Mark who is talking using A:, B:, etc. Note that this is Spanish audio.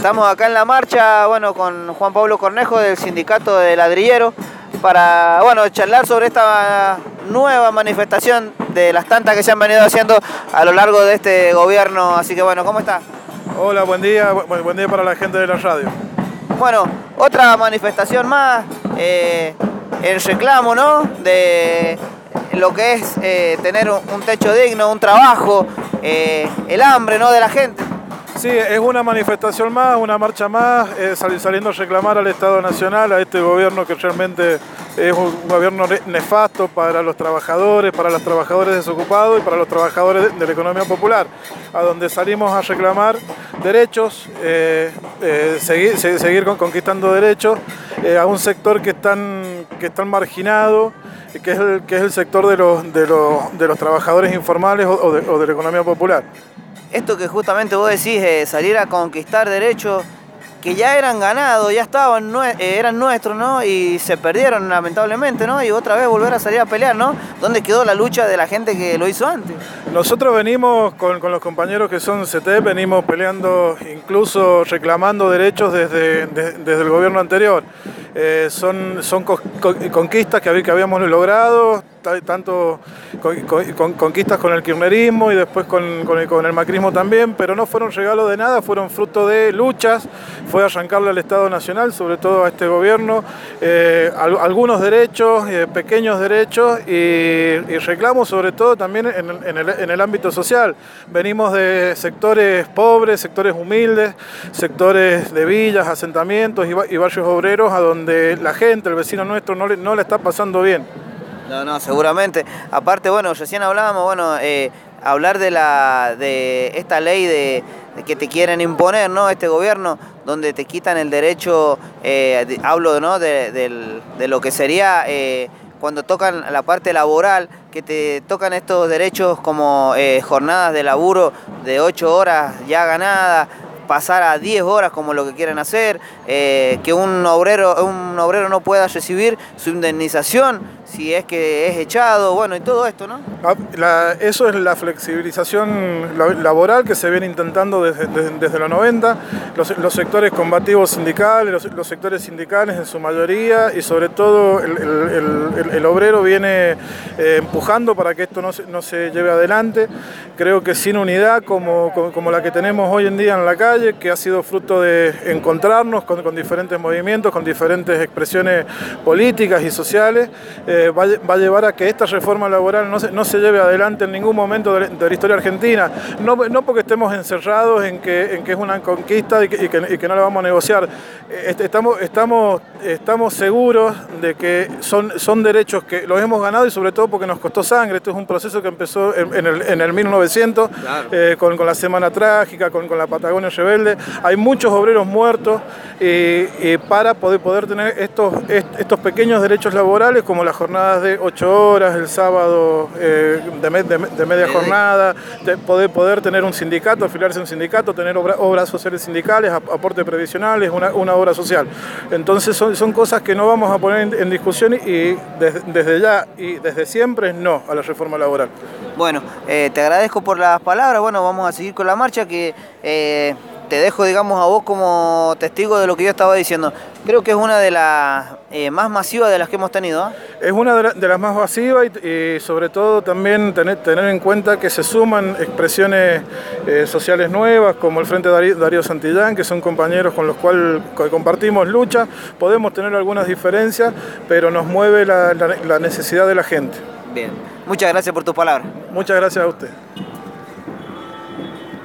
A: Estamos acá en la marcha, bueno, con Juan Pablo Cornejo del Sindicato de Ladrillero para, bueno, charlar sobre esta nueva manifestación de las tantas que se han venido haciendo a lo largo de este gobierno. Así que, bueno, ¿cómo está?
B: Hola, buen día, buen día para la gente de la radio.
A: Bueno, otra manifestación más, eh, el reclamo, ¿no? De lo que es eh, tener un techo digno, un trabajo, eh, el hambre, ¿no? De la gente.
B: Sí, es una manifestación más, una marcha más, eh, saliendo a reclamar al Estado Nacional, a este gobierno que realmente es un gobierno nefasto para los trabajadores, para los trabajadores desocupados y para los trabajadores de la economía popular, a donde salimos a reclamar derechos, eh, eh, seguir, conquistando derechos a un sector que están que están marginado, que es el, que es el sector de los, de los, trabajadores informales o de la economía popular
A: esto que justamente vos decís, salir a conquistar derechos que ya eran ganados, ya estaban, eh, eran nuestros, ¿no? Y se perdieron lamentablemente, ¿no? Y otra vez volver a salir a pelear, ¿no? ¿Dónde quedó la lucha de la gente que lo hizo antes?
B: Nosotros venimos con, los compañeros que son CT, venimos peleando, incluso reclamando derechos desde, desde el gobierno anterior. Eh, son, son conquistas que, que habíamos logrado, tanto conquistas con el kirchnerismo y después con, el, macrismo también, pero no fueron regalos de nada, fueron fruto de luchas, fue arrancarle al Estado Nacional, sobre todo a este gobierno, eh, algunos derechos, eh, pequeños derechos y, reclamos sobre todo también en el, ámbito social. Venimos de sectores pobres, sectores humildes, sectores de villas, asentamientos y, y barrios obreros a donde la gente, el vecino nuestro, no le, no le está pasando bien.
A: No, no, seguramente. Aparte, bueno, recién hablábamos, bueno, eh, hablar de la de esta ley de, que te quieren imponer, ¿no? Este gobierno, donde te quitan el derecho, eh, hablo, ¿no? De, lo que sería eh, cuando tocan la parte laboral, que te tocan estos derechos como jornadas de laburo de 8 horas ya ganadas, pasar a 10 horas como lo que quieren hacer, que un obrero, un obrero no pueda recibir su indemnización si es que es echado, bueno, y todo esto, ¿no?
B: Ah, eso es la flexibilización laboral que se viene intentando desde, desde, los 90, los, sectores combativos sindicales, los, sectores sindicales en su mayoría y sobre todo el, obrero viene eh, empujando para que esto no se, no se, lleve adelante. Creo que sin unidad como, como, la que tenemos hoy en día en la calle, que ha sido fruto de encontrarnos con, con diferentes movimientos, con diferentes expresiones políticas y sociales, eh, va, a llevar a que esta reforma laboral no se, no se lleve adelante en ningún momento de, la historia argentina. No, no, porque estemos encerrados en que, en que es una conquista y que, y que, no la vamos a negociar. Este, estamos, estamos, estamos seguros de que son, son derechos que los hemos ganado y sobre todo porque nos costó sangre. Esto es un proceso que empezó en, el, en el, 1900 eh, con, con, la Semana Trágica, con, con, la Patagonia Rebelde. Hay muchos obreros muertos y, para poder, poder tener estos, estos pequeños derechos laborales como la jornada jornadas de 8 horas, el sábado eh, de, media jornada, poder, poder tener un sindicato, afiliarse a un sindicato, tener obras sociales sindicales, aportes previsionales, una, una, obra social. Entonces son, son cosas que no vamos a poner en, discusión y desde, ya y desde siempre no a la reforma laboral.
A: Bueno, eh, te agradezco por las palabras, bueno, vamos a seguir con la marcha que... Eh, te dejo, digamos, a vos como testigo de lo que yo estaba diciendo. Creo que es una de las eh, más masivas de las que hemos tenido. ¿ah?
B: Es una de, las más masivas y, sobre todo también tener, tener, en cuenta que se suman expresiones eh, sociales nuevas como el Frente Darío, Santillán, que son compañeros con los cuales compartimos lucha. Podemos tener algunas diferencias, pero nos mueve la, la necesidad de la gente.
A: Bien, muchas gracias por tu palabra.
B: Muchas gracias a usted.